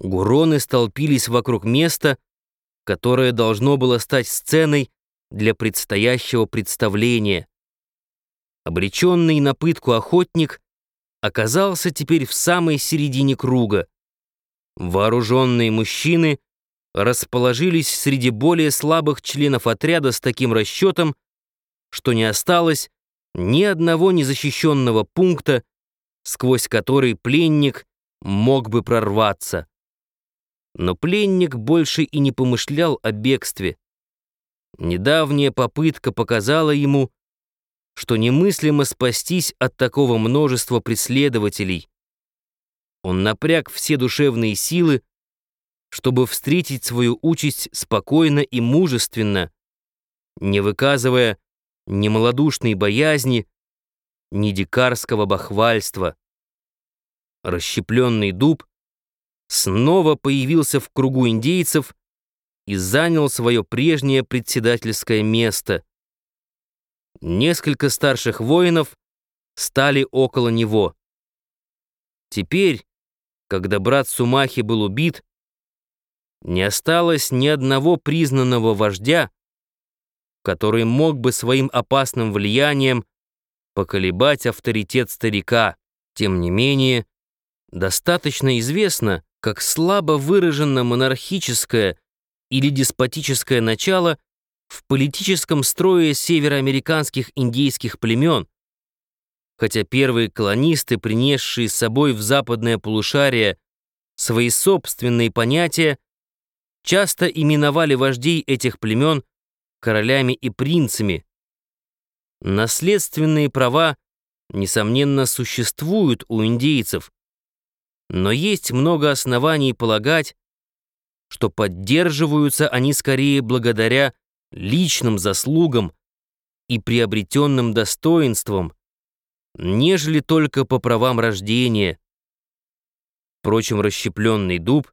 Гуроны столпились вокруг места, которое должно было стать сценой для предстоящего представления. Обреченный на пытку охотник оказался теперь в самой середине круга. Вооруженные мужчины расположились среди более слабых членов отряда с таким расчетом, что не осталось ни одного незащищенного пункта, сквозь который пленник мог бы прорваться. Но пленник больше и не помышлял о бегстве. Недавняя попытка показала ему, что немыслимо спастись от такого множества преследователей. Он напряг все душевные силы, чтобы встретить свою участь спокойно и мужественно, не выказывая ни малодушной боязни, ни дикарского бахвальства. Расщепленный дуб снова появился в кругу индейцев и занял свое прежнее председательское место. Несколько старших воинов стали около него. Теперь, когда брат Сумахи был убит, не осталось ни одного признанного вождя, который мог бы своим опасным влиянием поколебать авторитет старика. Тем не менее, достаточно известно, как слабо выражено монархическое или деспотическое начало в политическом строе североамериканских индейских племен, хотя первые колонисты, принесшие с собой в западное полушарие свои собственные понятия, часто именовали вождей этих племен королями и принцами. Наследственные права, несомненно, существуют у индейцев, но есть много оснований полагать, что поддерживаются они скорее благодаря личным заслугам и приобретенным достоинствам, нежели только по правам рождения. Впрочем, расщепленный дуб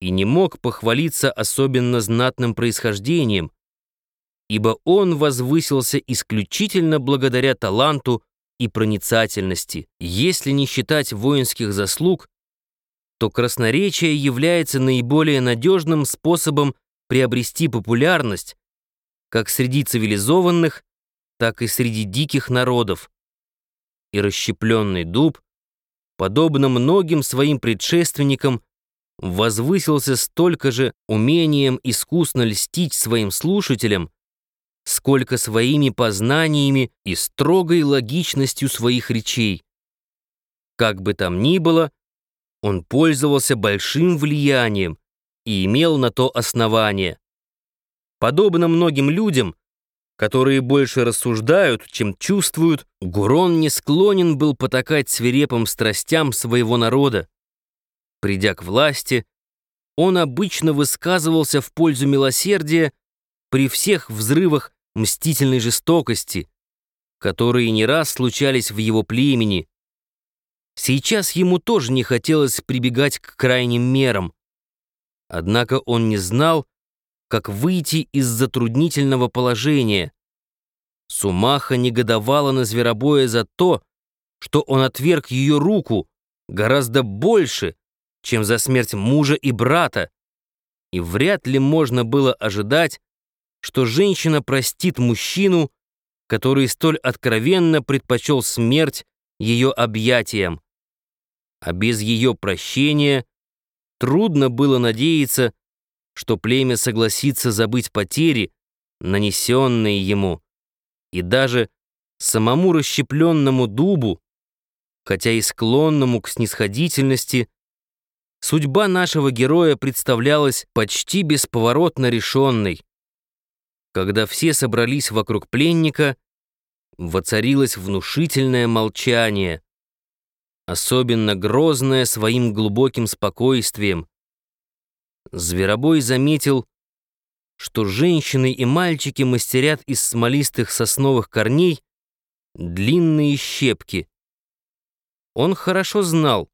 и не мог похвалиться особенно знатным происхождением, ибо он возвысился исключительно благодаря таланту и проницательности. Если не считать воинских заслуг, то красноречие является наиболее надежным способом приобрести популярность как среди цивилизованных, так и среди диких народов. И расщепленный дуб, подобно многим своим предшественникам, возвысился столько же умением искусно льстить своим слушателям, сколько своими познаниями и строгой логичностью своих речей. Как бы там ни было, он пользовался большим влиянием и имел на то основание. Подобно многим людям, которые больше рассуждают, чем чувствуют, Гурон не склонен был потакать свирепым страстям своего народа. Придя к власти, он обычно высказывался в пользу милосердия при всех взрывах мстительной жестокости, которые не раз случались в его племени. Сейчас ему тоже не хотелось прибегать к крайним мерам. Однако он не знал, как выйти из затруднительного положения. Сумаха негодовала на зверобоя за то, что он отверг ее руку гораздо больше, чем за смерть мужа и брата, и вряд ли можно было ожидать, что женщина простит мужчину, который столь откровенно предпочел смерть ее объятиям. А без ее прощения трудно было надеяться, что племя согласится забыть потери, нанесенные ему, и даже самому расщепленному дубу, хотя и склонному к снисходительности, судьба нашего героя представлялась почти бесповоротно решенной. Когда все собрались вокруг пленника, воцарилось внушительное молчание, особенно грозное своим глубоким спокойствием. Зверобой заметил, что женщины и мальчики мастерят из смолистых сосновых корней длинные щепки. Он хорошо знал,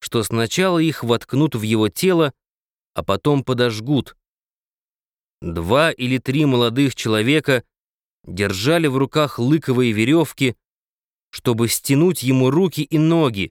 что сначала их воткнут в его тело, а потом подожгут. Два или три молодых человека держали в руках лыковые веревки, чтобы стянуть ему руки и ноги,